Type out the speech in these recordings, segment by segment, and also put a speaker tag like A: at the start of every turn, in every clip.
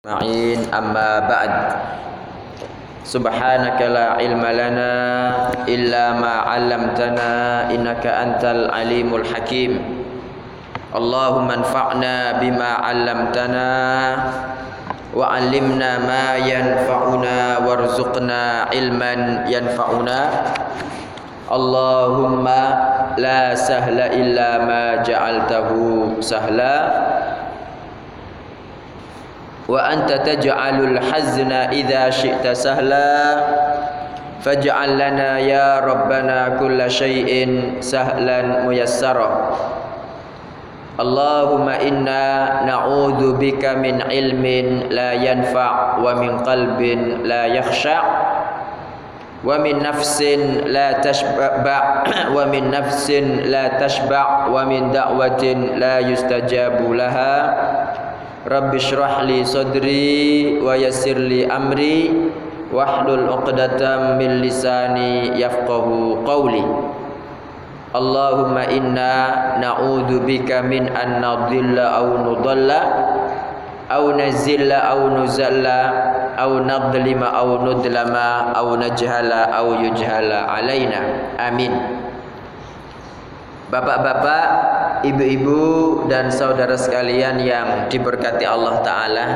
A: معين أما بعد سبحانك لا علم لنا إلا ما علمتنا إنك أنت العليم الحكيم اللهم انفعنا بما علمتنا وعلمنا ما ينفعنا وارزقنا علما ينفعنا اللهم لا سهل إلا ما جعلته سهلا وأنت تجعل الحزن إذا شئت سهلا. فاجعل لنا يا ربنا كل شيء سهلا ميسرا. اللهم إنا نعوذ بك من علم لا ينفع ومن قلب لا يخشع ومن نفس لا تشبع ومن نفس لا تشبع ومن دعوة لا يستجاب لها. Rabbi syrah li sadri wa yassir li amri wahlul 'uqdatam min lisani yafqahu qawli. Allahumma inna na'udhu bika min an nadilla au nudalla au nazilla au nuzalla au nadlima au nudlama au najhala au yujhala alaina amin. Bapak-bapak ibu-ibu dan saudara sekalian yang diberkati Allah Ta'ala.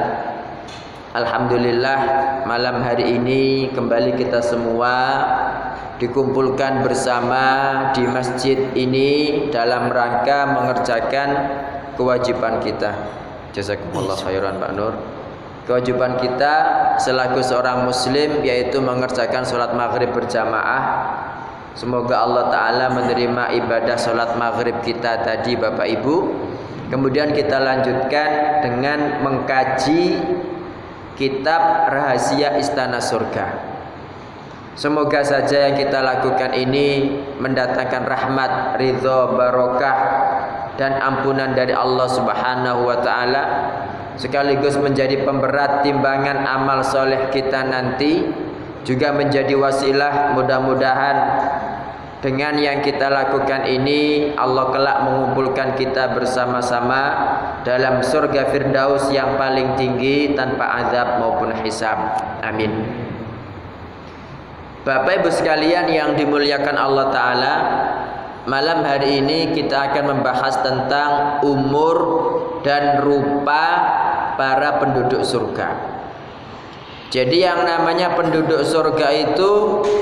A: Alhamdulillah malam hari ini kembali kita semua dikumpulkan bersama di masjid ini dalam rangka mengerjakan kewajiban kita. Jazakumullah khairan Pak Nur. Kewajiban kita selaku seorang muslim yaitu mengerjakan sholat maghrib berjamaah Semoga Allah Ta'ala menerima ibadah sholat maghrib kita tadi Bapak Ibu. Kemudian kita lanjutkan dengan mengkaji kitab rahasia istana surga. Semoga saja yang kita lakukan ini mendatangkan rahmat, ridho, barokah dan ampunan dari Allah Subhanahu wa taala sekaligus menjadi pemberat timbangan amal soleh kita nanti juga menjadi wasilah mudah-mudahan dengan yang kita lakukan ini Allah kelak mengumpulkan kita bersama-sama dalam surga Firdaus yang paling tinggi tanpa azab maupun hisab. Amin. Bapak Ibu sekalian yang dimuliakan Allah taala, malam hari ini kita akan membahas tentang umur dan rupa para penduduk surga. Jadi yang namanya penduduk surga itu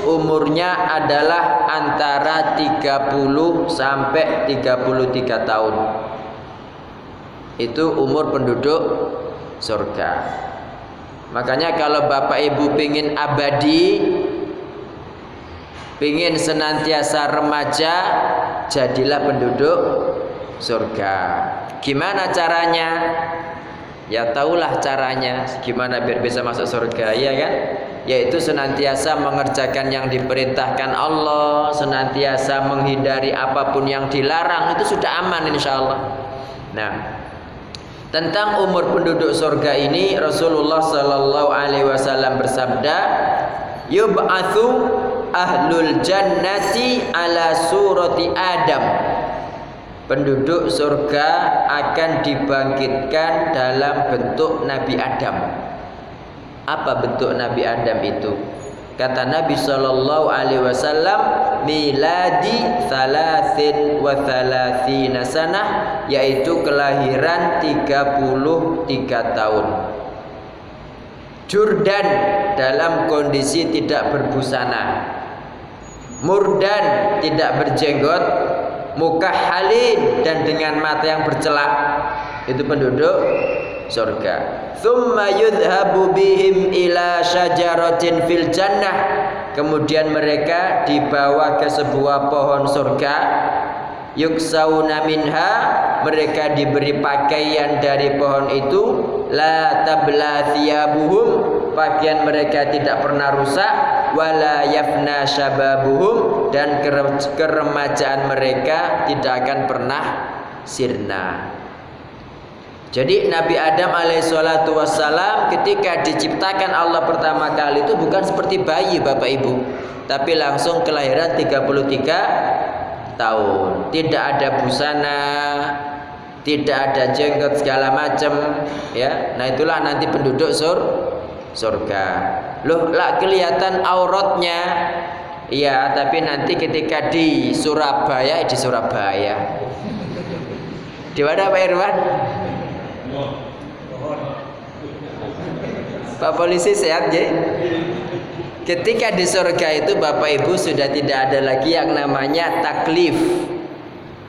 A: umurnya adalah antara 30 sampai 33 tahun. Itu umur penduduk surga. Makanya kalau Bapak Ibu pingin abadi, pingin senantiasa remaja, jadilah penduduk surga. Gimana caranya? Ya tahulah caranya gimana biar bisa masuk surga ya kan? Yaitu senantiasa mengerjakan yang diperintahkan Allah, senantiasa menghindari apa pun yang dilarang itu sudah aman insya Allah. Nah, tentang umur penduduk surga ini Rasulullah Shallallahu Alaihi Wasallam bersabda, "Yub'atsu ahlul jannati ala surati Adam." Penduduk surga akan dibangkitkan dalam bentuk Nabi Adam. Apa bentuk Nabi Adam itu? Kata Nabi Shallallahu Alaihi Wasallam, miladi thalathin wa thalathina sanah, yaitu kelahiran 33 tahun. Jurdan dalam kondisi tidak berbusana. Murdan tidak berjenggot, muka halin dan dengan mata yang bercelak. Itu penduduk surga. Thumma yudhabu bihim ila syajaratin fil jannah. Kemudian mereka dibawa ke sebuah pohon surga. Yuksauna minha. Mereka diberi pakaian dari pohon itu. La tabla thiyabuhum. Pakaian mereka tidak pernah rusak wala yafna syababuhum dan keremajaan mereka tidak akan pernah sirna. Jadi Nabi Adam alaihissalatu wassalam ketika diciptakan Allah pertama kali itu bukan seperti bayi Bapak Ibu, tapi langsung kelahiran 33 tahun. Tidak ada busana, tidak ada jenggot segala macam ya nah itulah nanti penduduk sur surga. Loh lah kelihatan auratnya. Iya tapi nanti ketika di Surabaya di Surabaya. Di mana Pak Irwan? Pak polisi sehat ya Ketika di surga itu Bapak Ibu sudah tidak ada lagi yang namanya taklif.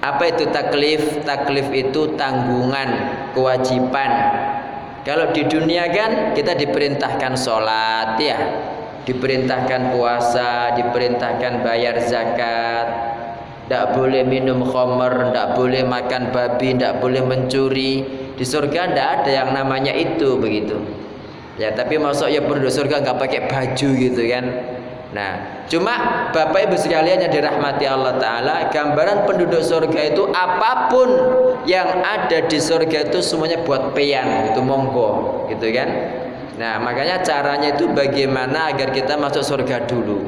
A: Apa itu taklif? Taklif itu tanggungan, kewajiban. Kalau di dunia kan kita diperintahkan sholat ya, diperintahkan puasa, diperintahkan bayar zakat, tidak boleh minum khamr, tidak boleh makan babi, tidak boleh mencuri. Di surga tidak ada yang namanya itu begitu. Ya tapi masuk ya penduduk surga nggak pakai baju gitu kan? Nah, cuma Bapak Ibu sekalian yang dirahmati Allah Ta'ala Gambaran penduduk surga itu apa pun yang ada di surga itu semuanya buat peyan Itu monggo gitu kan? Nah makanya caranya itu bagaimana agar kita masuk surga dulu.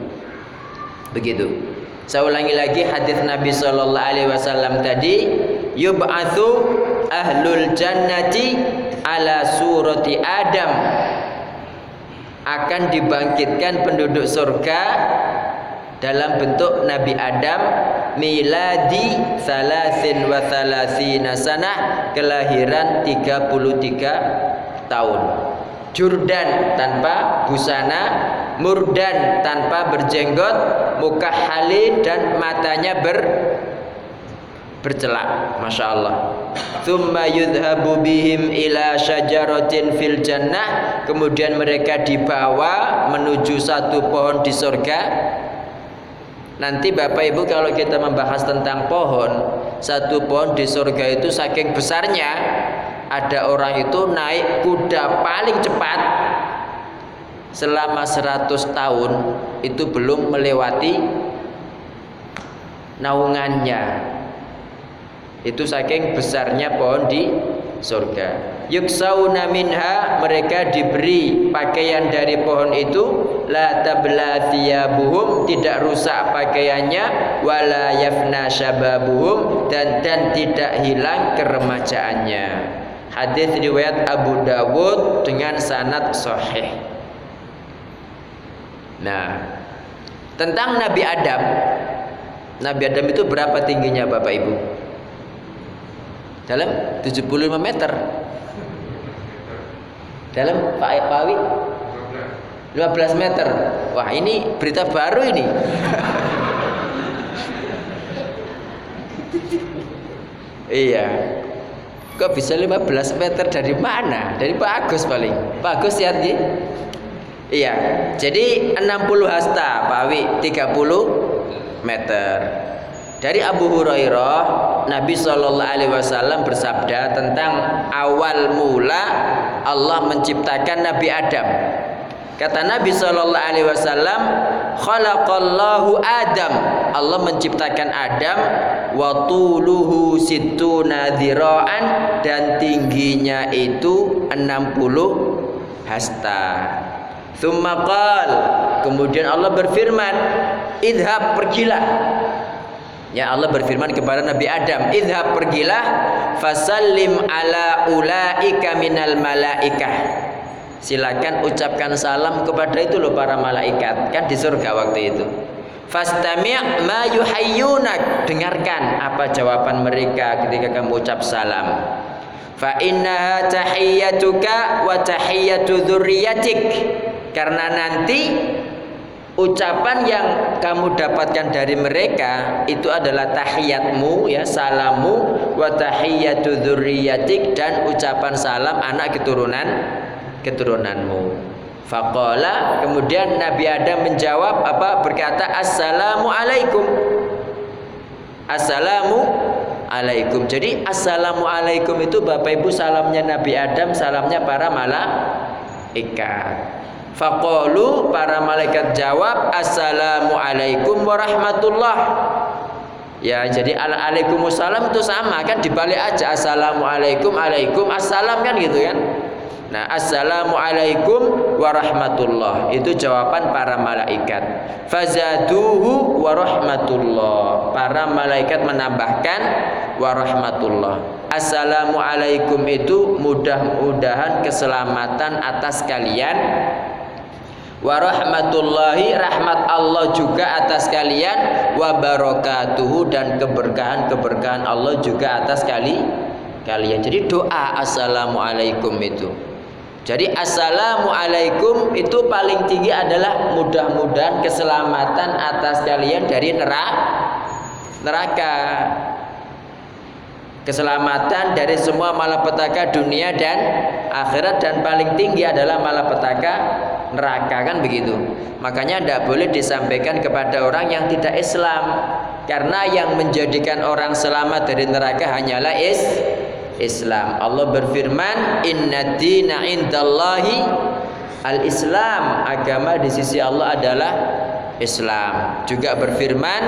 A: Begitu. Saya ulangi lagi hadis Nabi Shallallahu Alaihi Wasallam tadi Yub'athu ahlul jannati ala surati Adam akan dibangkitkan penduduk surga dalam bentuk Nabi Adam miladi salasin wa salasina sanah kelahiran 33 tahun. Jurdan tanpa busana Murdan tanpa berjenggot muka halin dan matanya ber bercelak. Masya Allah. Thumma yudhabu bihim ila syajaratin fil jannah. Kemudian mereka dibawa menuju satu pohon di surga Nanti Bapak Ibu kalau kita membahas tentang pohon Satu pohon di surga itu saking besarnya Ada orang itu naik kuda paling cepat Selama 100 tahun Itu belum melewati naungannya itu saking besarnya pohon di surga. Yuksauna minha mereka diberi pakaian dari pohon itu la tabla thiyabuhum tidak rusak pakaiannya wala yafna syababuhum dan dan tidak hilang keremajaannya. Hadis riwayat Abu Dawud dengan sanad sahih. Nah, tentang Nabi Adam. Nabi Adam itu berapa tingginya Bapak Ibu? Dalam 75 meter. Dalam Pak Pawi 15 meter. Wah ini berita baru ini. Iya. Kok bisa 15 meter dari mana? Dari Pak Agus paling. Pak Agus lihat ya iya. Jadi 60 hasta Pak Wi 30 meter. Dari Abu Hurairah, Nabi Shallallahu Alaihi Wasallam bersabda tentang awal mula Allah menciptakan Nabi Adam. Kata Nabi Shallallahu Alaihi Wasallam, khalaqallahu Adam. Allah menciptakan Adam wa tuluhu situna dhira'an dan tingginya itu 60 hasta. Thumma qal, kemudian Allah berfirman, idhab pergilah Ya Allah berfirman kepada Nabi Adam, "Idhab pergilah fasallim ala ulaika minal malaikah." Silakan ucapkan salam kepada itu loh para malaikat kan di surga waktu itu. Fastami' ma yuhayyunak. Dengarkan apa jawaban mereka ketika kamu ucap salam. Fa innaha tahiyyatuka wa tahiyyatu dzurriyyatik. Karena nanti ucapan yang kamu dapatkan dari mereka itu adalah tahiyatmu ya salamu wa tahiyatu dzurriyyatik dan ucapan salam anak keturunan keturunanmu. Faqala kemudian Nabi Adam menjawab apa? Berkata assalamu alaikum. Assalamu alaikum. Jadi assalamu alaikum itu Bapak Ibu salamnya Nabi Adam salamnya para malaikat Faqalu para malaikat jawab Assalamualaikum warahmatullah. Ya jadi alaikumussalam itu sama kan dibalik aja Assalamualaikum alaikum assalam kan gitu kan. Nah Assalamualaikum warahmatullah Itu jawaban para malaikat. Fazaduhu warahmatullah Para malaikat menambahkan warahmatullah. Assalamualaikum itu mudah-mudahan keselamatan atas kalian wa rahmatullahi rahmat Allah juga atas kalian wa barakatuhu dan keberkahan-keberkahan Allah juga atas kali kalian. Jadi doa assalamualaikum itu. Jadi assalamualaikum itu paling tinggi adalah mudah-mudahan keselamatan atas kalian dari neraka. Neraka. Keselamatan dari semua malapetaka dunia dan akhirat dan paling tinggi adalah malapetaka neraka kan begitu. Makanya tidak boleh disampaikan kepada orang yang tidak Islam karena yang menjadikan orang selamat dari neraka hanyalah is Islam. Allah berfirman, "Inna dina indallahi al-Islam." Agama di sisi Allah adalah Islam. Juga berfirman,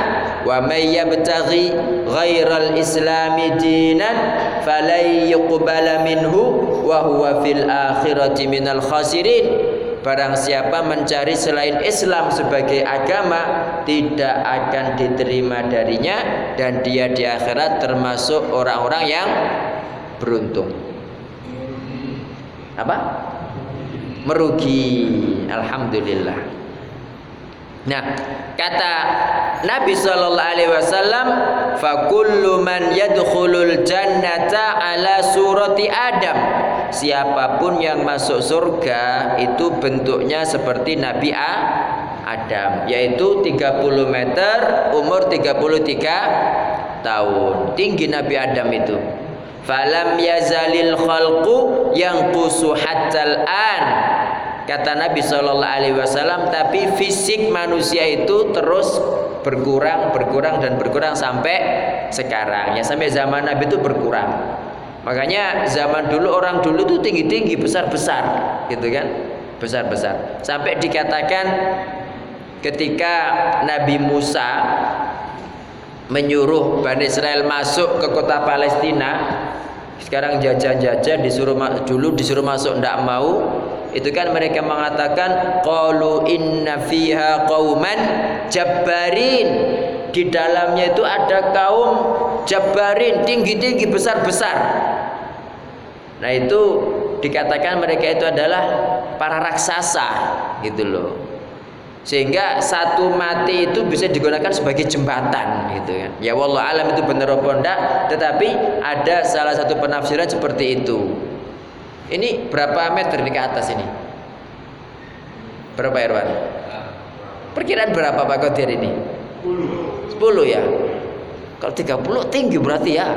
A: "Wa may yabtaghi ghairal islami dinan falan yuqbala minhu wa huwa fil akhirati minal khasirin." Barang siapa mencari selain Islam sebagai agama tidak akan diterima darinya dan dia di akhirat termasuk orang-orang yang beruntung. Apa? Merugi. Alhamdulillah. Nah, kata Nabi sallallahu alaihi wasallam, "Fa kullu man yadkhulul jannata ala surati Adam." Siapa pun yang masuk surga itu bentuknya seperti Nabi A Adam, yaitu 30 meter, umur 33 tahun. Tinggi Nabi Adam itu. Falam yazalil khalqu yang kusu hatal an. Kata Nabi Shallallahu Alaihi Wasallam, tapi fisik manusia itu terus berkurang, berkurang dan berkurang sampai sekarang. Ya sampai zaman Nabi itu berkurang. Makanya zaman dulu orang dulu itu tinggi-tinggi, besar-besar, gitu kan? Besar-besar. Sampai dikatakan ketika Nabi Musa menyuruh Bani Israel masuk ke kota Palestina sekarang jajah-jajah disuruh dulu disuruh masuk tidak mau itu kan mereka mengatakan qalu inna fiha qauman jabbarin di dalamnya itu ada kaum jabbarin tinggi-tinggi besar-besar. Nah itu dikatakan mereka itu adalah para raksasa gitu loh. Sehingga satu mati itu bisa digunakan sebagai jembatan gitu kan. Ya wallah alam itu benar apa enggak tetapi ada salah satu penafsiran seperti itu. Ini berapa meter di ke atas ini? Berapa Irwan? Perkiraan berapa Pak Kodir ini? 10 10 ya kalau 30 tinggi berarti ya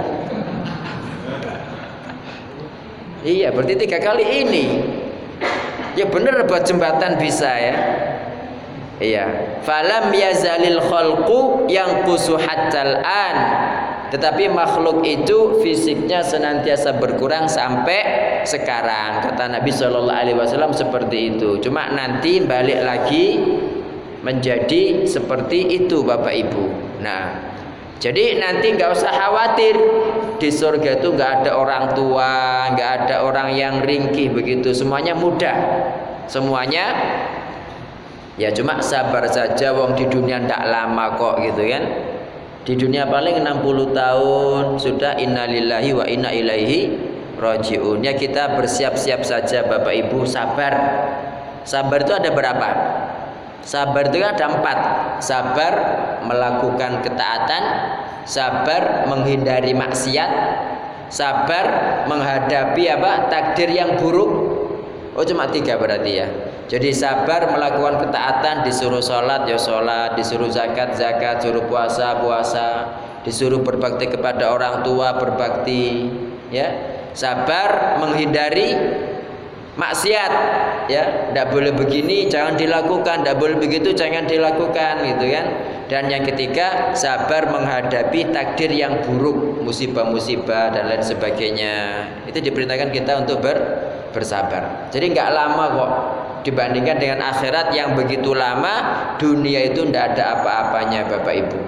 A: iya berarti tiga kali ini ya benar buat jembatan bisa ya Iya. Falam yazalil khalqu yang hatal an. Tetapi makhluk itu fisiknya senantiasa berkurang sampai sekarang. Kata Nabi Shallallahu Alaihi Wasallam seperti itu. Cuma nanti balik lagi menjadi seperti itu Bapak Ibu. Nah, jadi nanti nggak usah khawatir di surga itu nggak ada orang tua, nggak ada orang yang ringkih begitu. Semuanya mudah. Semuanya Ya cuma sabar saja wong di dunia ndak lama kok gitu kan. Di dunia paling 60 tahun sudah innalillahi wa inna ilaihi rajiun. Ya kita bersiap-siap saja Bapak Ibu sabar. Sabar itu ada berapa? Sabar itu ada empat. Sabar melakukan ketaatan, sabar menghindari maksiat, sabar menghadapi apa takdir yang buruk. Oh cuma tiga berarti ya. Jadi sabar melakukan ketaatan disuruh sholat ya sholat, disuruh zakat zakat, disuruh puasa puasa, disuruh berbakti kepada orang tua berbakti, ya. Sabar menghindari maksiat, ya. Tidak boleh begini, jangan dilakukan. Tidak boleh begitu, jangan dilakukan, gitu kan. Dan yang ketiga, sabar menghadapi takdir yang buruk, musibah-musibah dan lain sebagainya. Itu diperintahkan kita untuk ber, bersabar. Jadi nggak lama kok dibandingkan dengan akhirat yang begitu lama dunia itu tidak ada apa-apanya Bapak Ibu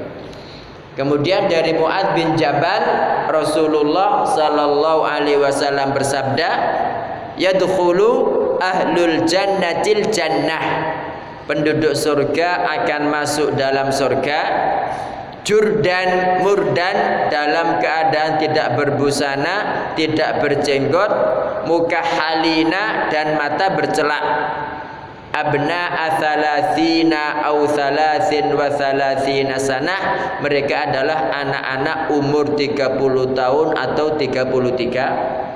A: kemudian dari Muad bin Jabal Rasulullah Sallallahu Alaihi Wasallam bersabda yadkhulu ahlul jannatil jannah. Penduduk surga akan masuk dalam surga. Jurdan murdan dalam keadaan tidak berbusana, tidak berjenggot, muka halina dan mata bercelak. Abna athalathina au thalathin wa thalathina sanah. Mereka adalah anak-anak umur 30 tahun atau 33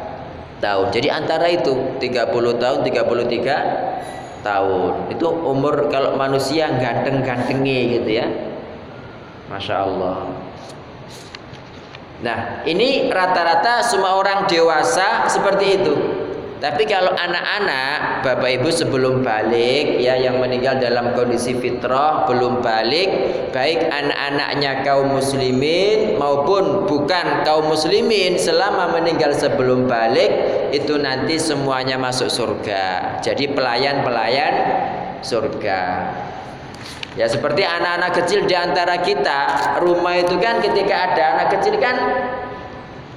A: tahun. Jadi antara itu 30 tahun 33 tahun. Itu umur kalau manusia ganteng-gantengnya gitu ya. Masya Allah. Nah, ini rata-rata semua orang dewasa seperti itu. Tapi kalau anak-anak, Bapak Ibu sebelum balik ya yang meninggal dalam kondisi fitrah belum balik, baik anak-anaknya kaum muslimin maupun bukan kaum muslimin selama meninggal sebelum balik itu nanti semuanya masuk surga. Jadi pelayan-pelayan surga. Ya seperti anak-anak kecil di antara kita, rumah itu kan ketika ada anak kecil kan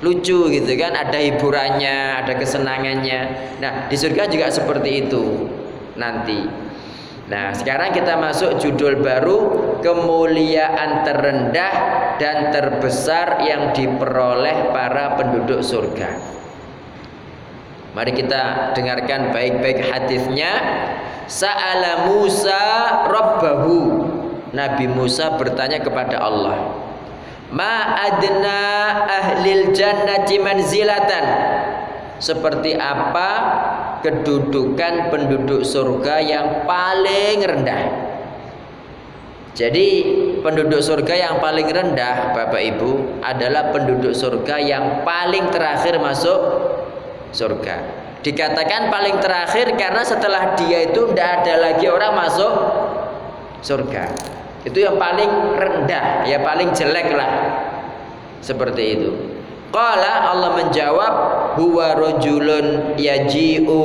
A: lucu gitu kan, ada hiburannya, ada kesenangannya. Nah, di surga juga seperti itu nanti. Nah, sekarang kita masuk judul baru kemuliaan terendah dan terbesar yang diperoleh para penduduk surga. Mari kita dengarkan baik-baik hadisnya Sa'ala Musa Rabbahu Nabi Musa bertanya kepada Allah Ma adna ahlil jannati manzilatan. Seperti apa kedudukan penduduk surga yang paling rendah? Jadi penduduk surga yang paling rendah Bapak Ibu adalah penduduk surga yang paling terakhir masuk surga. Dikatakan paling terakhir karena setelah dia itu tidak ada lagi orang masuk surga. Itu yang paling rendah, ya paling jelek lah. Seperti itu. Qala Allah menjawab huwa rajulun yaji'u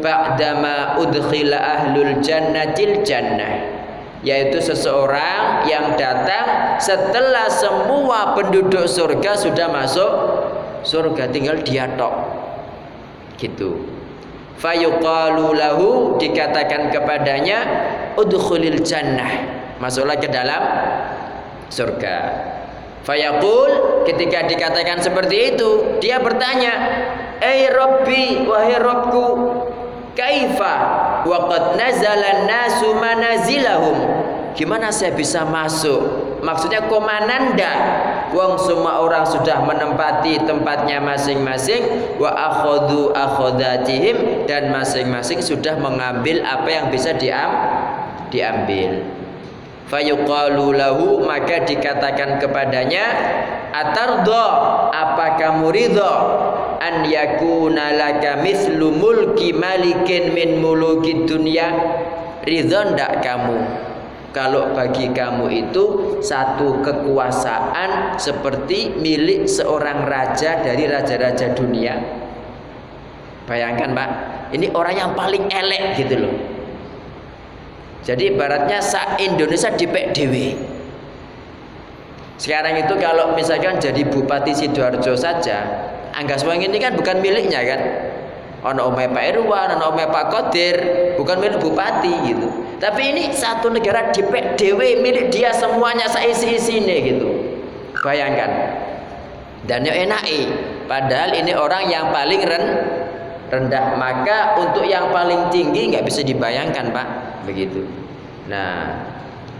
A: ba'dama udkhila ahlul jannatil jannah yaitu seseorang yang datang setelah semua penduduk surga sudah masuk surga tinggal dia tok gitu fayuqalu lahu dikatakan kepadanya udkhulil jannah masuklah ke dalam surga. Fayaqul ketika dikatakan seperti itu dia bertanya ai rabbi wahai rabbku kaifa waqad nazala nasu manazilahum? Gimana saya bisa masuk? Maksudnya komananda wong semua orang sudah menempati tempatnya masing-masing wa akhadhu akhadatihim dan masing-masing sudah mengambil apa yang bisa diam diambil fayuqalu lahu maka dikatakan kepadanya atardo apa kamu ridho an yakuna laka mithlu mulki malikin min muluki dunia ridho ndak kamu kalau bagi kamu itu satu kekuasaan seperti milik seorang raja dari raja-raja dunia. Bayangkan Pak, ini orang yang paling elek gitu loh. Jadi ibaratnya sa Indonesia di PDW. Sekarang itu kalau misalkan jadi Bupati Sidoarjo saja, Angga Suweng ini kan bukan miliknya kan. Ono omeh Pak Irwan, ono omeh Pak Kodir, bukan milik bupati gitu. Tapi ini satu negara di PDW milik dia semuanya seisi-isine gitu. Bayangkan. Dan yang enai, padahal ini orang yang paling ren rendah. Maka untuk yang paling tinggi nggak bisa dibayangkan, Pak. Begitu. Nah,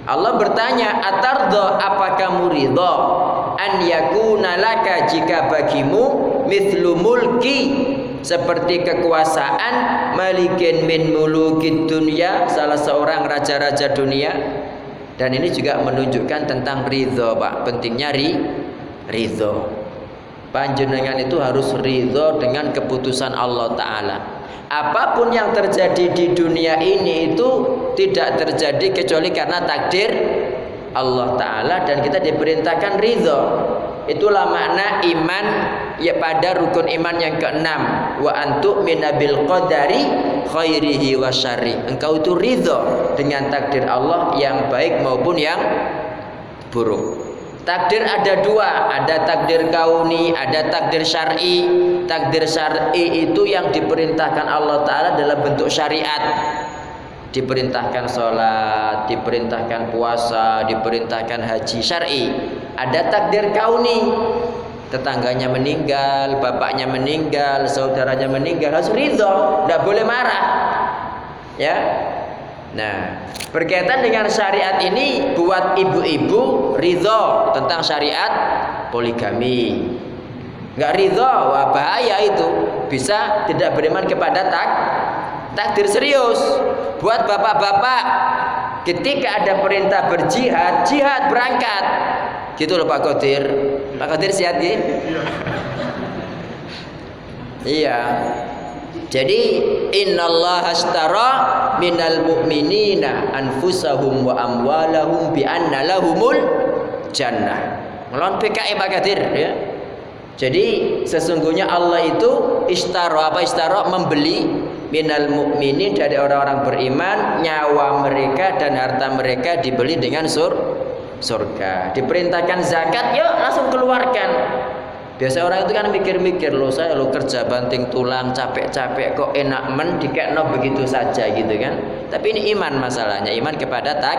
A: Allah bertanya, "Atardo apakah kamu ridho an yakuna laka jika bagimu mithlu mulki seperti kekuasaan malikin min mulukid dunia salah seorang raja-raja dunia dan ini juga menunjukkan tentang ridho pak pentingnya ri ridho panjenengan itu harus ridho dengan keputusan Allah Ta'ala. Apa pun yang terjadi di dunia ini itu tidak terjadi kecuali karena takdir Allah Ta'ala. Dan kita diperintahkan ridho. Itulah makna iman ya pada rukun iman yang keenam. Wa antu minabil qadari khairihi wa syarri. Engkau itu ridho dengan takdir Allah yang baik maupun yang buruk takdir ada dua ada takdir kauni ada takdir syar'i takdir syar'i itu yang diperintahkan Allah taala dalam bentuk syariat diperintahkan sholat, diperintahkan puasa, diperintahkan haji syar'i. Ada takdir kauni. Tetangganya meninggal, bapaknya meninggal, saudaranya meninggal, harus ridho, tidak boleh marah. Ya. Nah, berkaitan dengan syariat ini buat ibu-ibu ridho tentang syariat poligami. Enggak ridho, wah bahaya itu. Bisa tidak beriman kepada tak takdir serius. Buat bapak-bapak ketika ada perintah berjihad jihad berangkat. Gitu loh Pak Kodir Pak Kodir sehat ya iya jadi innallaha ashtara minal mu'minina anfusahum wa amwalahum bi anna lahumul jannah Ngelon PKI Pak Kadir ya jadi sesungguhnya Allah itu istaro apa istaro membeli minal mukminin dari orang-orang beriman nyawa mereka dan harta mereka dibeli dengan sur surga. Diperintahkan zakat, yuk langsung keluarkan. Biasa orang itu kan mikir-mikir loh saya lo kerja banting tulang capek-capek kok enak men dikekno begitu saja gitu kan. Tapi ini iman masalahnya, iman kepada tak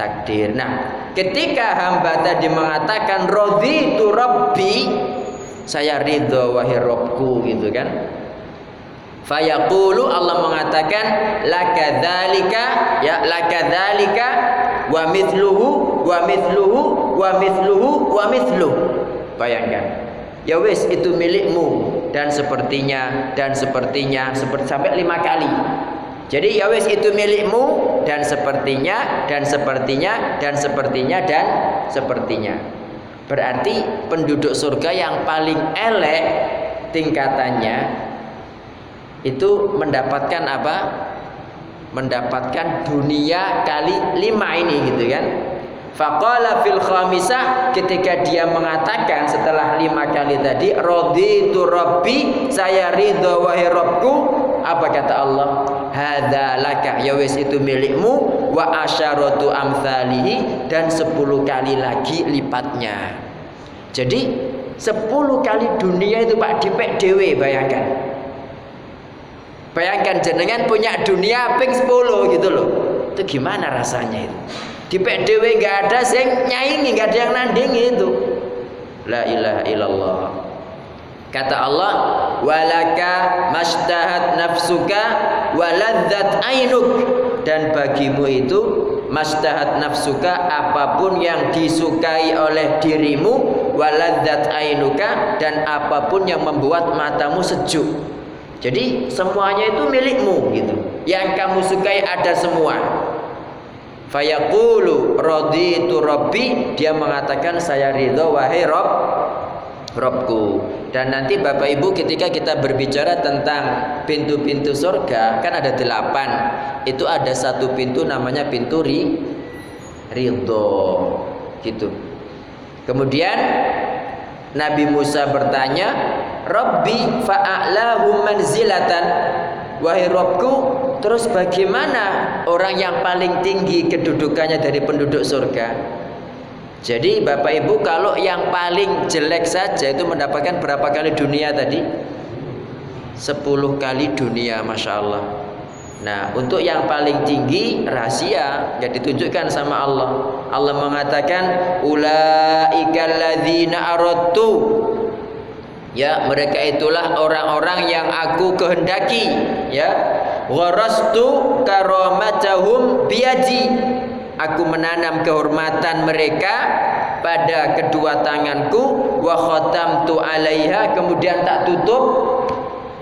A: takdir. Nah, ketika hamba tadi mengatakan raditu rabbi saya ridho wahai Robku gitu kan Fayaqulu Allah mengatakan lakadzalika ya lakadzalika wa mithluhu wa mithluhu wa mithluhu wa mithluhu bayangkan ya wis itu milikmu dan sepertinya dan sepertinya seperti sampai lima kali jadi ya wis itu milikmu dan sepertinya dan sepertinya dan sepertinya dan sepertinya Berarti penduduk surga yang paling elek tingkatannya itu mendapatkan apa? Mendapatkan dunia kali lima ini gitu kan? Faqala fil khamisah ketika dia mengatakan setelah lima kali tadi raditu rabbi saya ridho wahai Rabbku. Apa kata Allah? Hadza laka ya wis itu milikmu. Wa asyaratu amsalihi dan sepuluh kali lagi lipatnya. Jadi sepuluh kali dunia itu Pak dipek dewe bayangkan. Bayangkan jenengan punya dunia ping sepuluh gitu loh. Itu gimana rasanya itu di PDW nggak ada yang nyaingi nggak ada yang nandingi itu. La ilaha illallah. Kata Allah walaka mastahat nafsuka waladzat ainuk. Dan bagimu itu mastahat nafsuka apa pun yang disukai oleh dirimu waladzat ainuka dan apa pun yang membuat matamu sejuk. Jadi semuanya itu milikmu gitu. Yang kamu sukai ada semua Fayaqulu raditu rabbi. Dia mengatakan saya ridho wahai Rob Robku. Dan nanti Bapak Ibu ketika kita berbicara tentang pintu-pintu surga kan ada delapan. Itu ada satu pintu namanya pintu ri, ridho gitu. Kemudian Nabi Musa bertanya Rabbi fa'a'lahu manzilatan. Wahai Robku Terus bagaimana orang yang paling tinggi kedudukannya dari penduduk surga Jadi Bapak Ibu kalau yang paling jelek saja itu mendapatkan berapa kali dunia tadi? Sepuluh kali dunia Masya Allah Nah untuk yang paling tinggi rahasia Yang ditunjukkan sama Allah Allah mengatakan Ya, mereka itulah orang-orang yang aku kehendaki, ya. Warastu karamatahum biaji. Aku menanam kehormatan mereka pada kedua tanganku wa khatamtu 'alaiha kemudian tak tutup.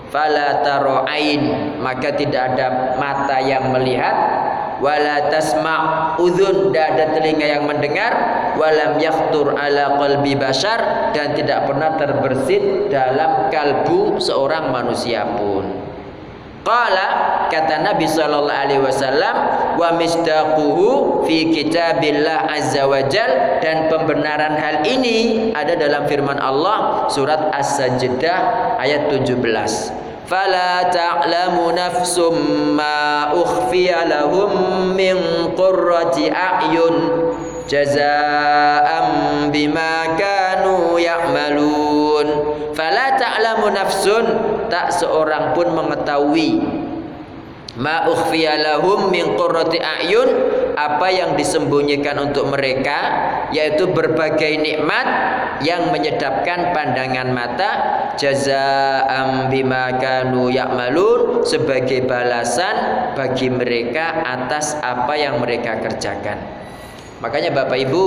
A: Fala ain maka tidak ada mata yang melihat. Wala tasma' udhun tidak ada telinga yang mendengar. Walam yakhtur ala qalbi bashar dan tidak pernah terbersit dalam kalbu seorang manusia pun Qala kata Nabi sallallahu alaihi wasallam wa misdaquhu fi kitabillah azza wajal dan pembenaran hal ini ada dalam firman Allah surat As-Sajdah ayat 17. Fala ta'lamu nafsum ma ukhfiya lahum min qurrati a'yun jazaa'an bima kanu ya'malun fala ta'lamu nafsun. Tak seorang pun mengetahui. Ma ukhfiya lahum min qurrati ayun. Apa yang disembunyikan untuk mereka yaitu berbagai nikmat yang menyedapkan pandangan mata. Jazaa'am bima kanu ya'malun. Sebagai balasan bagi mereka atas apa yang mereka kerjakan. Makanya Bapak Ibu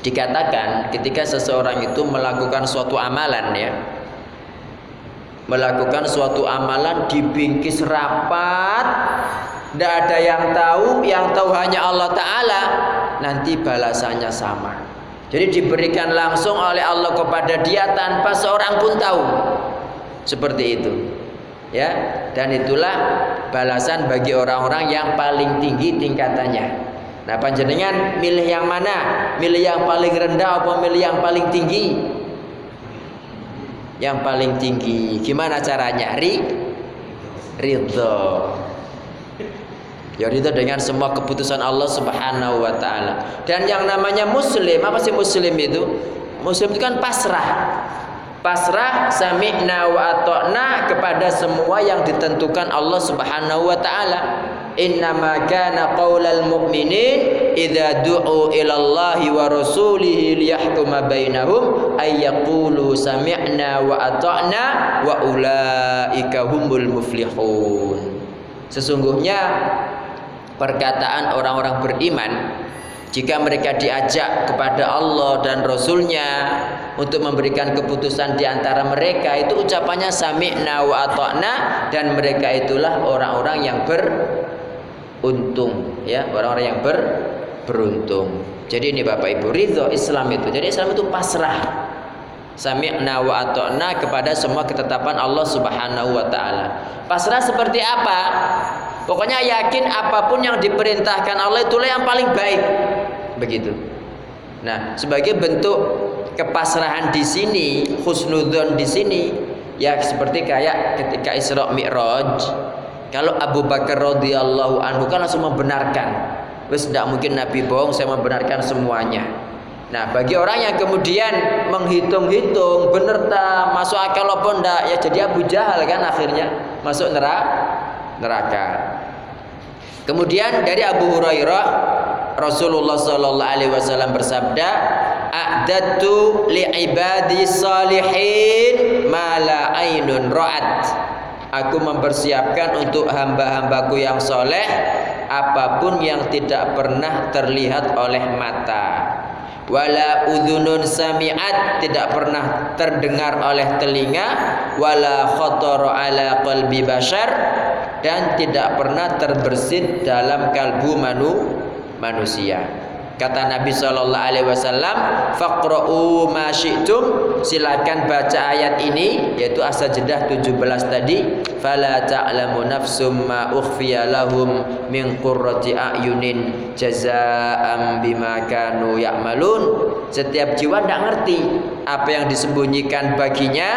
A: dikatakan ketika seseorang itu melakukan suatu amalan ya. Melakukan suatu amalan dibingkis rapat. Tidak ada yang tahu yang tahu hanya Allah Ta'ala nanti balasannya sama. Jadi diberikan langsung oleh Allah kepada dia tanpa seorang pun tahu. Seperti itu ya. Dan itulah balasan bagi orang-orang yang paling tinggi tingkatannya nah panjenengan milih yang mana milih yang paling rendah atau milih yang paling tinggi yang paling tinggi. Gimana caranya? Ri ridho. Ya ridho dengan semua keputusan Allah Subhanahu wa taala. Dan yang namanya muslim, apa sih muslim itu? Muslim itu kan pasrah. Pasrah sami'na wa ata'na kepada semua yang ditentukan Allah Subhanahu wa taala. Innama kana qaulal mu'minin idza du'u ila Allahi wa rasulihi liyahkuma bainahum ay yaqulu sami'na wa ata'na wa ulaika humul muflihun. Sesungguhnya perkataan orang-orang beriman jika mereka diajak kepada Allah dan Rasulnya untuk memberikan keputusan di antara mereka itu ucapannya sami'na wa ata'na dan mereka itulah orang-orang yang beruntung ya. Orang-orang yang ber beruntung. Jadi ini Bapak Ibu ridho Islam itu. Jadi Islam itu pasrah. Sami'na wa ata'na kepada semua ketetapan Allah Subhanahu wa taala. Pasrah seperti apa? Pokoknya yakin apa pun yang diperintahkan Allah itulah yang paling baik. Begitu. Nah, sebagai bentuk kepasrahan di sini, husnudzon di sini, ya seperti kayak ketika Isra Mi'raj, kalau Abu Bakar radhiyallahu anhu kan langsung membenarkan. Wes tidak mungkin Nabi bohong, saya membenarkan semuanya. Nah, bagi orang yang kemudian menghitung-hitung benar tak masuk akal apa ndak ya jadi Abu Jahal kan akhirnya masuk neraka neraka. Kemudian dari Abu Hurairah Rasulullah sallallahu alaihi wasallam bersabda, "A'dadtu li ibadi salihin ma la ainun ra'at." Aku mempersiapkan untuk hamba-hambaku yang soleh apa pun yang tidak pernah terlihat oleh mata. Wala udhunun sami'at tidak pernah terdengar oleh telinga. Wala khatara ala qalbi bashar dan tidak pernah terbersit dalam kalbu manu manusia Kata Nabi Shallallahu Alaihi Wasallam, "Faqra'u ma syi'tum." Silakan baca ayat ini yaitu As-Sajdah 17 tadi, "Fala ta'lamu nafsum ma ukhfiya lahum min qurrati a'yunin jazaa'an bima kanu ya'malun." Setiap jiwa tidak ngerti apa yang disembunyikan baginya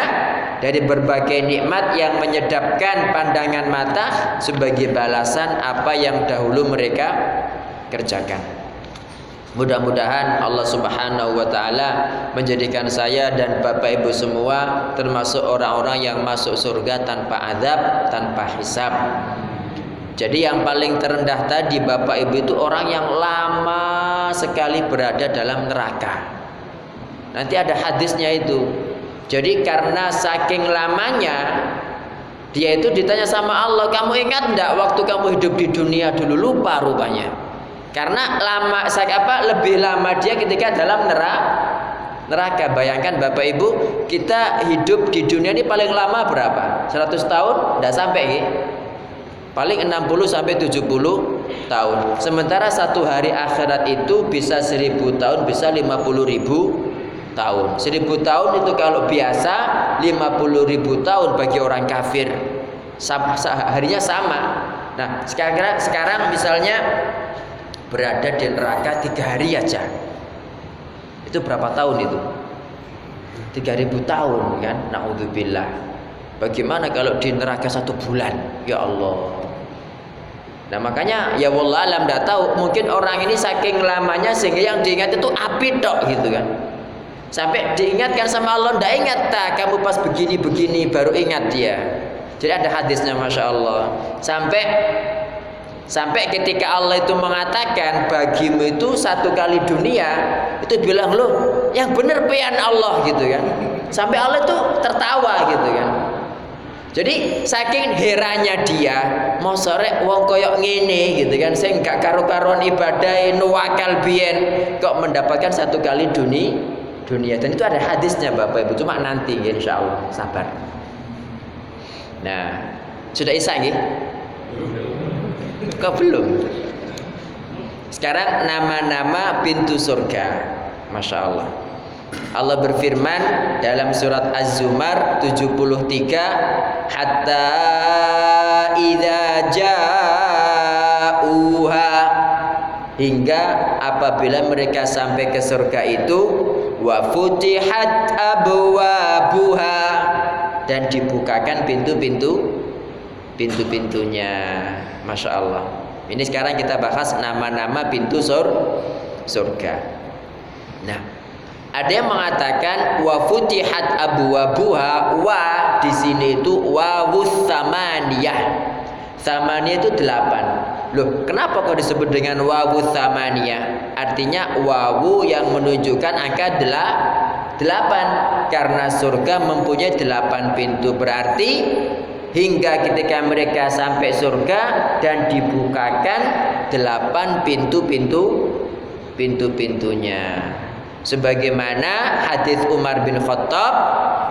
A: dari berbagai nikmat yang menyedapkan pandangan mata sebagai balasan apa yang dahulu mereka kerjakan. Mudah-mudahan Allah Subhanahu wa taala menjadikan saya dan Bapak Ibu semua termasuk orang-orang yang masuk surga tanpa azab, tanpa hisab. Jadi yang paling terendah tadi Bapak Ibu itu orang yang lama sekali berada dalam neraka. Nanti ada hadisnya itu. Jadi karena saking lamanya dia itu ditanya sama Allah, "Kamu ingat enggak waktu kamu hidup di dunia dulu?" Lupa rupanya. Karena lama saya apa lebih lama dia ketika dalam neraka. Neraka. Bayangkan Bapak Ibu, kita hidup di dunia ini paling lama berapa? 100 tahun? Tidak sampai ya? Paling 60 sampai 70 tahun. Sementara satu hari akhirat itu bisa 1000 tahun, bisa 50 ribu tahun. 1000 tahun itu kalau biasa, 50 ribu tahun bagi orang kafir. Harinya sama. Nah, sekarang sekarang misalnya berada di neraka tiga hari aja. Itu berapa tahun itu? Tiga ribu tahun kan? Naudzubillah. Bagaimana kalau di neraka satu bulan? Ya Allah. Nah makanya ya wallah alam tidak tahu. Mungkin orang ini saking lamanya sehingga yang diingat itu api dok gitu kan. Sampai diingatkan sama Allah ndak ingat. Tak kamu pas begini begini baru ingat dia. Jadi ada hadisnya Masya Allah. Sampai Sampai ketika Allah itu mengatakan bagimu itu satu kali dunia itu bilang loh yang benar pian Allah gitu kan. Sampai Allah itu tertawa gitu kan. Jadi saking herannya dia mau sore wong koyok ngene gitu kan saya nggak karu-karuan ibadah nuwakal bien kok mendapatkan satu kali dunia dunia dan itu ada hadisnya Bapak Ibu cuma nanti insya Allah sabar. Nah sudah isa gitu? Kok belum? Sekarang nama-nama pintu surga. Masya Allah. Allah berfirman dalam surat Az-Zumar 73 hatta idza ja'uha hingga apabila mereka sampai ke surga itu wa futihat abwabuha dan dibukakan pintu-pintu pintu-pintunya Masya Allah Ini sekarang kita bahas nama-nama pintu sur surga Nah ada yang mengatakan wa futihat abwabuha wa di sini itu wawus samaniyah. Samaniyah itu delapan. Loh, kenapa kok disebut dengan wawu samaniyah? Artinya wawu yang menunjukkan angka delapan karena surga mempunyai delapan pintu berarti hingga ketika mereka sampai surga dan dibukakan delapan pintu-pintu pintu-pintunya. Sebagaimana hadis Umar bin Khattab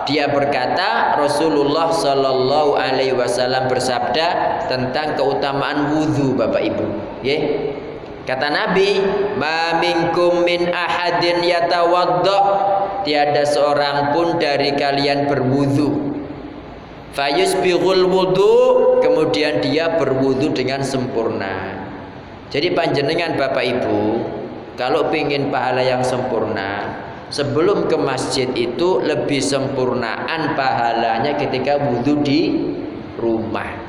A: dia berkata Rasulullah Shallallahu Alaihi Wasallam bersabda tentang keutamaan wudhu Bapak Ibu. Ya. Kata Nabi ma minkum min ahadin yatawadda tiada seorang pun dari kalian berwudhu Fayusbighul wudu kemudian dia berwudu dengan sempurna. Jadi panjenengan Bapak Ibu, kalau ingin pahala yang sempurna, sebelum ke masjid itu lebih sempurnaan pahalanya ketika wudu di rumah.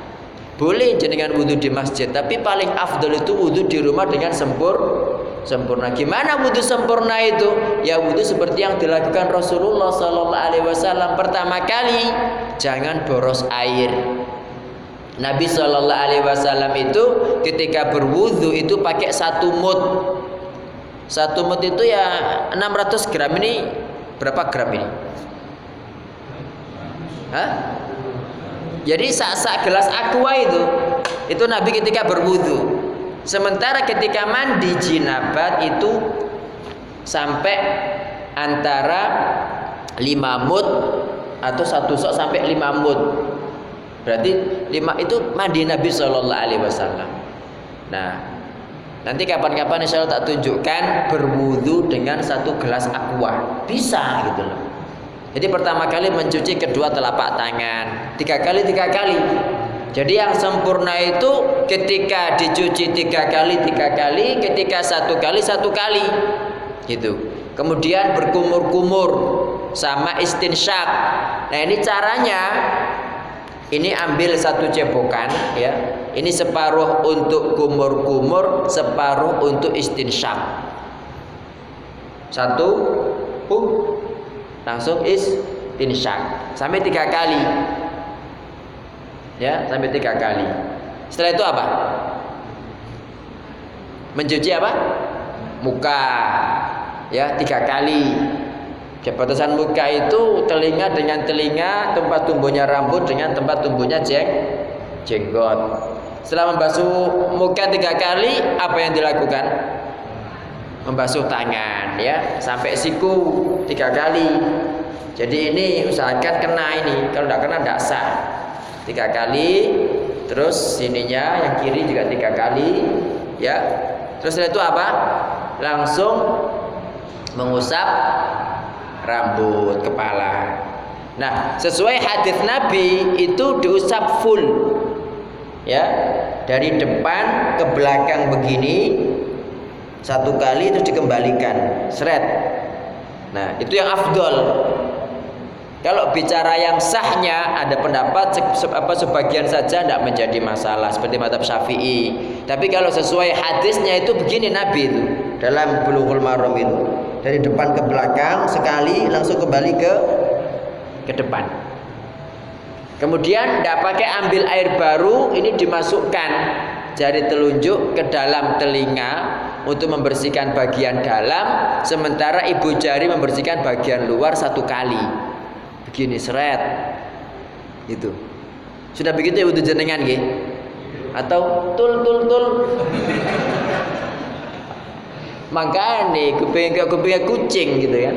A: Boleh jenengan wudu di masjid, tapi paling afdal itu wudu di rumah dengan sempur sempurna. Gimana wudhu sempurna itu? Ya wudhu seperti yang dilakukan Rasulullah Sallallahu Alaihi Wasallam pertama kali, jangan boros air. Nabi Shallallahu Alaihi Wasallam itu ketika berwudhu itu pakai satu mut. Satu mut itu ya 600 gram ini berapa gram ini? Hah? Jadi sak-sak gelas aqua itu itu Nabi ketika berwudhu Sementara ketika mandi jinabat itu sampai antara lima mut atau satu sok sampai lima mut. Berarti lima itu mandi Nabi Shallallahu Alaihi Wasallam. Nah, nanti kapan-kapan insya Allah tak tunjukkan berwudu dengan satu gelas aqua. Bisa gitu loh. Jadi pertama kali mencuci kedua telapak tangan, tiga kali tiga kali. Jadi yang sempurna itu ketika dicuci tiga kali tiga kali, ketika satu kali satu kali, gitu. Kemudian berkumur-kumur sama istinsyak. Nah ini caranya, ini ambil satu cebokan, ya. Ini separuh untuk kumur-kumur, separuh untuk istinsyak. Satu, uh, langsung istinsyak sampai tiga kali. Ya sampai tiga kali. Setelah itu apa? Mencuci apa? Muka. Ya tiga kali Batasan muka itu telinga dengan telinga, tempat tumbuhnya rambut dengan tempat tumbuhnya jeng, jenggot. Setelah membasuh muka tiga kali, apa yang dilakukan? Membasuh tangan, ya, sampai siku tiga kali. Jadi ini usahakan kena ini, kalau tidak kena tidak sah tiga kali terus sininya yang kiri juga tiga kali ya terus itu apa langsung mengusap rambut kepala. Nah sesuai hadis Nabi itu diusap full. Ya dari depan ke belakang begini satu kali itu dikembalikan seret. Nah itu yang afdol. Kalau bicara yang sahnya ada pendapat apa sebagian saja tidak menjadi masalah seperti madhab syafi'i. Tapi kalau sesuai hadisnya itu begini Nabi itu dalam bulughul maram itu dari depan ke belakang sekali langsung kembali ke ke depan. Kemudian tidak pakai ambil air baru, ini dimasukkan jari telunjuk ke dalam telinga untuk membersihkan bagian dalam, sementara ibu jari membersihkan bagian luar satu kali. Begini seret, gitu. Sudah begitu ya wudhu jenengan gitu? Atau tul tul tul. Makanya kuping kuping kucing gitu ya.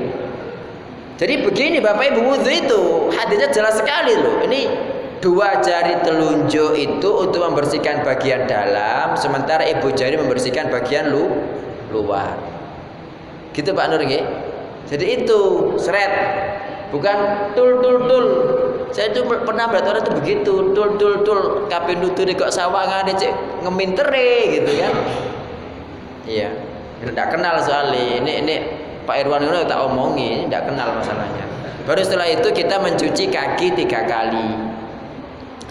A: Jadi begini Bapak Ibu wudhu itu hadisnya jelas sekali loh. Ini dua jari telunjuk itu untuk membersihkan bagian dalam, sementara ibu jari membersihkan bagian lu luar. Gitu Pak Nur nggih? Jadi itu seret bukan tul tul tul. Saya itu pernah melihat orang itu begitu tul tul tul kape nuturi kok sawangan cek ngemintere gitu kan. Iya. Tidak kenal soalnya ini ini Pak Irwan itu tak omongi, ini tidak kenal masalahnya. Baru setelah itu kita mencuci kaki tiga kali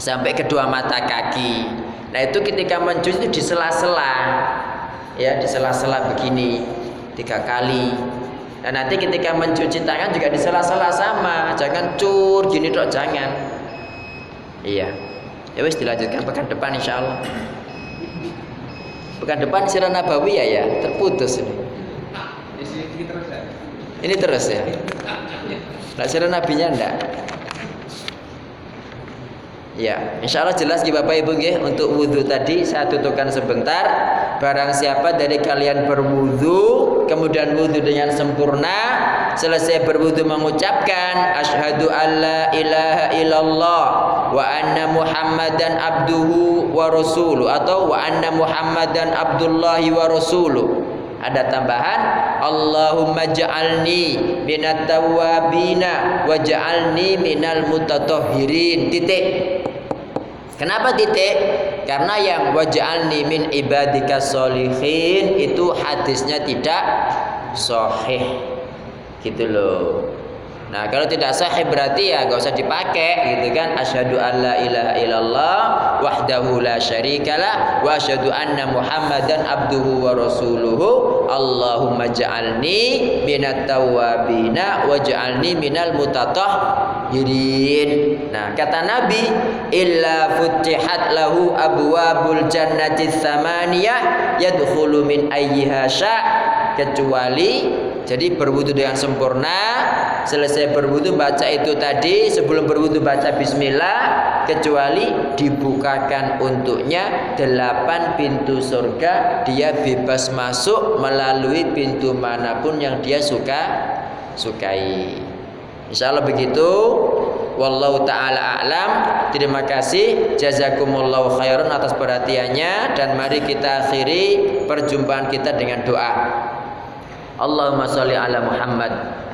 A: sampai kedua mata kaki. Nah itu ketika mencuci itu di sela-sela, ya di sela-sela begini tiga kali. Dan nanti ketika mencuci tangan juga di sela-sela sama, jangan cur gini dok jangan. Iya, ya wis dilanjutkan pekan depan insya Allah. Pekan depan sirah nabawi ya ya terputus ini. Ini terus ya. Nah, sirah nabinya enggak. Ya, insya Allah jelas ya Bapak Ibu nggih untuk wudhu tadi saya tutupkan sebentar. Barang siapa dari kalian berwudhu kemudian wudhu dengan sempurna, selesai berwudhu mengucapkan asyhadu alla ilaha illallah wa anna muhammadan abduhu wa rasuluh atau wa anna muhammadan abdullahi wa rasuluh ada tambahan Allahumma ja'alni minat tawabina wa ja'alni minal mutatahhirin. Titik. Kenapa titik? Karena yang waj'alni min ibadika solihin itu hadisnya tidak sahih. Gitu loh Nah kalau tidak sahih berarti ya gak usah dipakai gitu kan? Asyhadu alla ilaha illallah wahdahu la syarikalah wa asyhadu anna muhammadan abduhu wa rasuluhu. Allahumma ja'alni minat tawabina wa ja'alni minal mutatahhirin. Nah kata Nabi illa futihat lahu abwabul jannati tsamaniyah yadkhulu min ayyiha sya' kecuali jadi berwudu dengan sempurna, selesai berwudu baca itu tadi, sebelum berwudu baca bismillah, kecuali dibukakan untuknya delapan pintu surga, dia bebas masuk melalui pintu mana pun yang dia suka sukai. Insya Allah begitu. Wallahu taala a'lam. Terima kasih jazakumullahu khairan atas perhatiannya dan mari kita akhiri perjumpaan kita dengan doa. Allahumma salli ala Muhammad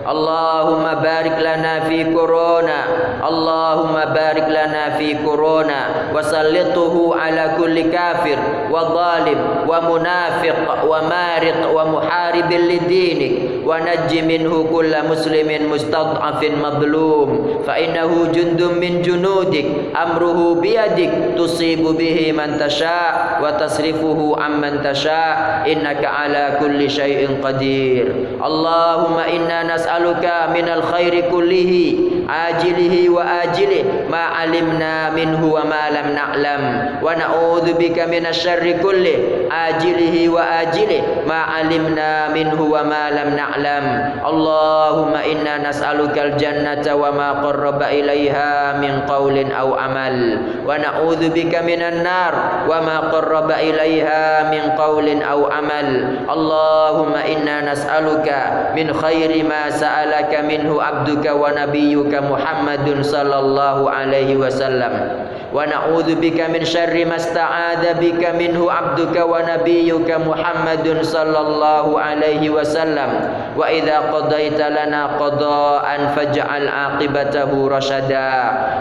A: Allahumma barik lana fi corona. Allahumma barik lana fi corona. Wasallituhu ala kulli kafir. Wa zalim wa munafiq. Wa mariq. Wa muharibil lidinik wa najji minhu kulla muslimin mustad'afin madlum. Fa innahu jundum min junudik. Amruhu biyadik. Tusibu bihi man tasha. Wa tasrifuhu amman tasha. Innaka ala kulli syai'in qadir. Allahumma inna nas'al nas'aluka minal khairi kullihi ajilihi wa ajilih ma alimna minhu wa ma lam na'lam wa na'udzu bika minasyarri kulli ajilihi wa ajilih ma alimna minhu wa ma lam na'lam Allahumma inna nas'aluka al-jannata wa ma qarraba ilaiha min qawlin aw amal wa na'udzu bika minan nar wa ma qarraba ilaiha min qawlin aw amal Allahumma inna nas'aluka min khairi ma sa'alaka minhu abduka wa nabiyyuka Muhammadun sallallahu alaihi wasallam wa na'udzu bika min syarri masta'adza bika minhu abduka wa nabiyyuka Muhammadun sallallahu alaihi wasallam wa idza qadaita lana qada'an faj'al aqibatahu rasyada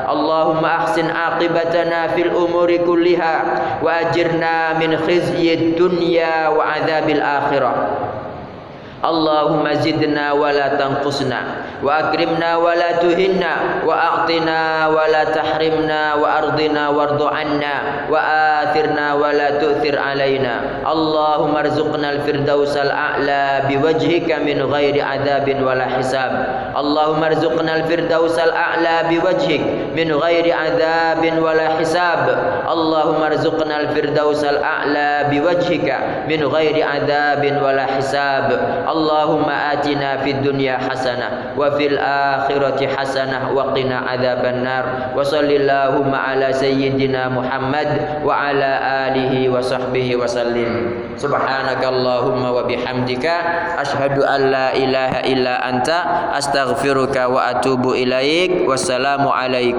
A: Allahumma ahsin aqibatana fil umuri kulliha wa ajirna min khizyid dunya wa adzabil akhirah اللهم زدنا ولا تنقصنا وأكرمنا ولا تهنا وأعطنا ولا تحرمنا وأرضنا وارض عنا وآثرنا ولا تؤثر علينا اللهم ارزقنا الفردوس الأعلى بوجهك من غير عذاب ولا min ghairi adzabin wala hisab. Allahumma rzuqna al-firdausal a'la biwajhika min ghairi adzabin wala hisab. Allahumma atina fid dunya hasanah wa fil akhirati hasanah wa qina adzaban nar. Wa sallallahu ala sayyidina Muhammad wa ala alihi wa sahbihi wa sallim. Subhanakallahumma wa bihamdika ashhadu an la ilaha illa anta astaghfiruka wa atubu ilaik. Wassalamu alaikum.